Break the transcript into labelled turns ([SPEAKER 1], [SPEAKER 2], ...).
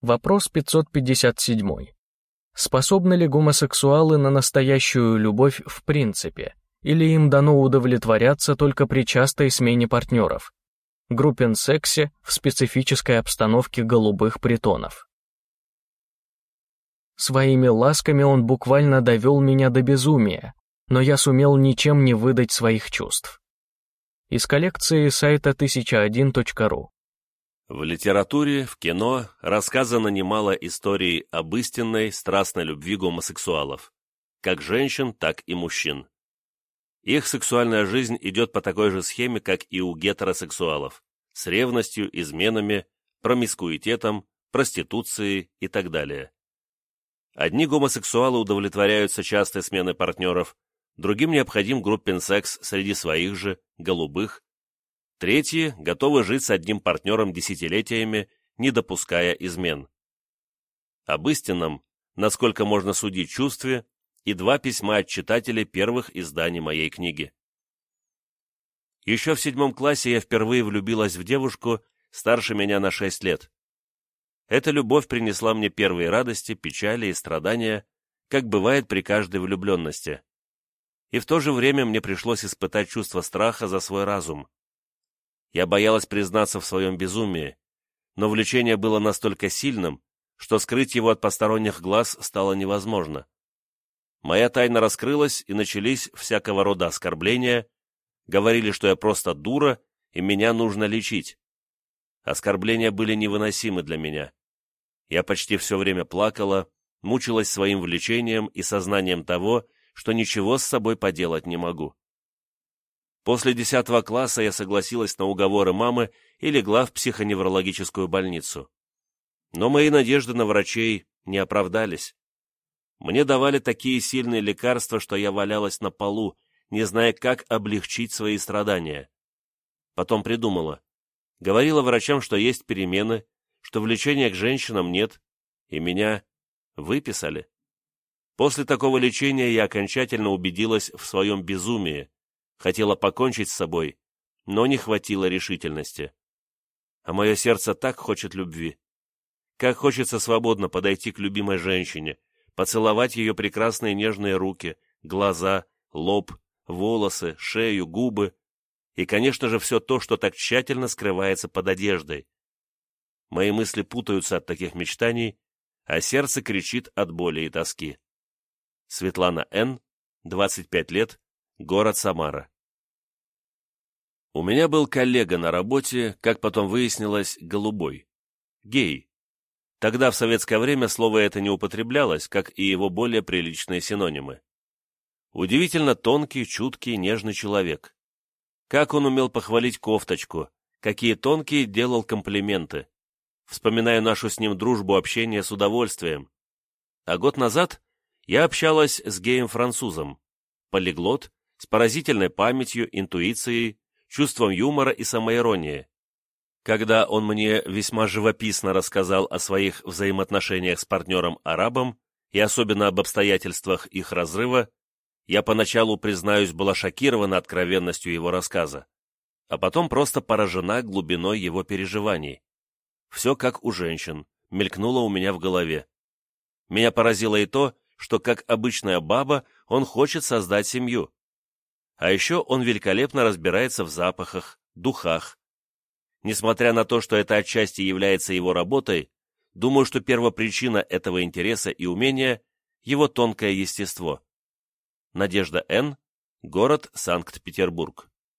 [SPEAKER 1] Вопрос 557. Способны ли гомосексуалы на настоящую любовь в принципе, или им дано удовлетворяться только при частой смене партнеров? Группен сексе в специфической обстановке голубых притонов. Своими ласками он буквально довел меня до безумия, но я сумел ничем не выдать своих чувств. Из коллекции сайта 1001.ru
[SPEAKER 2] В литературе, в кино рассказано немало историй об истинной, страстной любви гомосексуалов, как женщин, так и мужчин. Их сексуальная жизнь идет по такой же схеме, как и у гетеросексуалов, с ревностью, изменами, промискуитетом, проституцией и так далее. Одни гомосексуалы удовлетворяются частой сменой партнеров, другим необходим группен секс среди своих же, голубых. Третьи готовы жить с одним партнером десятилетиями, не допуская измен. Об истинном, насколько можно судить чувстве, и два письма от читателей первых изданий моей книги. Еще в седьмом классе я впервые влюбилась в девушку, старше меня на шесть лет. Эта любовь принесла мне первые радости, печали и страдания, как бывает при каждой влюбленности. И в то же время мне пришлось испытать чувство страха за свой разум. Я боялась признаться в своем безумии, но влечение было настолько сильным, что скрыть его от посторонних глаз стало невозможно. Моя тайна раскрылась, и начались всякого рода оскорбления, говорили, что я просто дура, и меня нужно лечить. Оскорбления были невыносимы для меня. Я почти все время плакала, мучилась своим влечением и сознанием того, что ничего с собой поделать не могу. После десятого класса я согласилась на уговоры мамы и легла в психоневрологическую больницу. Но мои надежды на врачей не оправдались. Мне давали такие сильные лекарства, что я валялась на полу, не зная, как облегчить свои страдания. Потом придумала. Говорила врачам, что есть перемены, что влечения к женщинам нет, и меня выписали. После такого лечения я окончательно убедилась в своем безумии, хотела покончить с собой, но не хватило решительности. А мое сердце так хочет любви. Как хочется свободно подойти к любимой женщине, поцеловать ее прекрасные нежные руки, глаза, лоб, волосы, шею, губы и, конечно же, все то, что так тщательно скрывается под одеждой. Мои мысли путаются от таких мечтаний, а сердце кричит от боли и тоски. Светлана Н., 25 лет, город Самара. У меня был коллега на работе, как потом выяснилось, голубой. Гей. Тогда в советское время слово это не употреблялось, как и его более приличные синонимы. Удивительно тонкий, чуткий, нежный человек. Как он умел похвалить кофточку, какие тонкие делал комплименты. Вспоминаю нашу с ним дружбу, общение с удовольствием. А год назад я общалась с геем-французом. Полиглот, с поразительной памятью, интуицией, чувством юмора и самоиронии. Когда он мне весьма живописно рассказал о своих взаимоотношениях с партнером-арабом и особенно об обстоятельствах их разрыва, я поначалу, признаюсь, была шокирована откровенностью его рассказа, а потом просто поражена глубиной его переживаний. Все как у женщин, мелькнуло у меня в голове. Меня поразило и то, что, как обычная баба, он хочет создать семью. А еще он великолепно разбирается в запахах, духах. Несмотря на то, что это отчасти является его работой, думаю, что первопричина этого интереса и умения – его тонкое естество. Надежда Н., город Санкт-Петербург.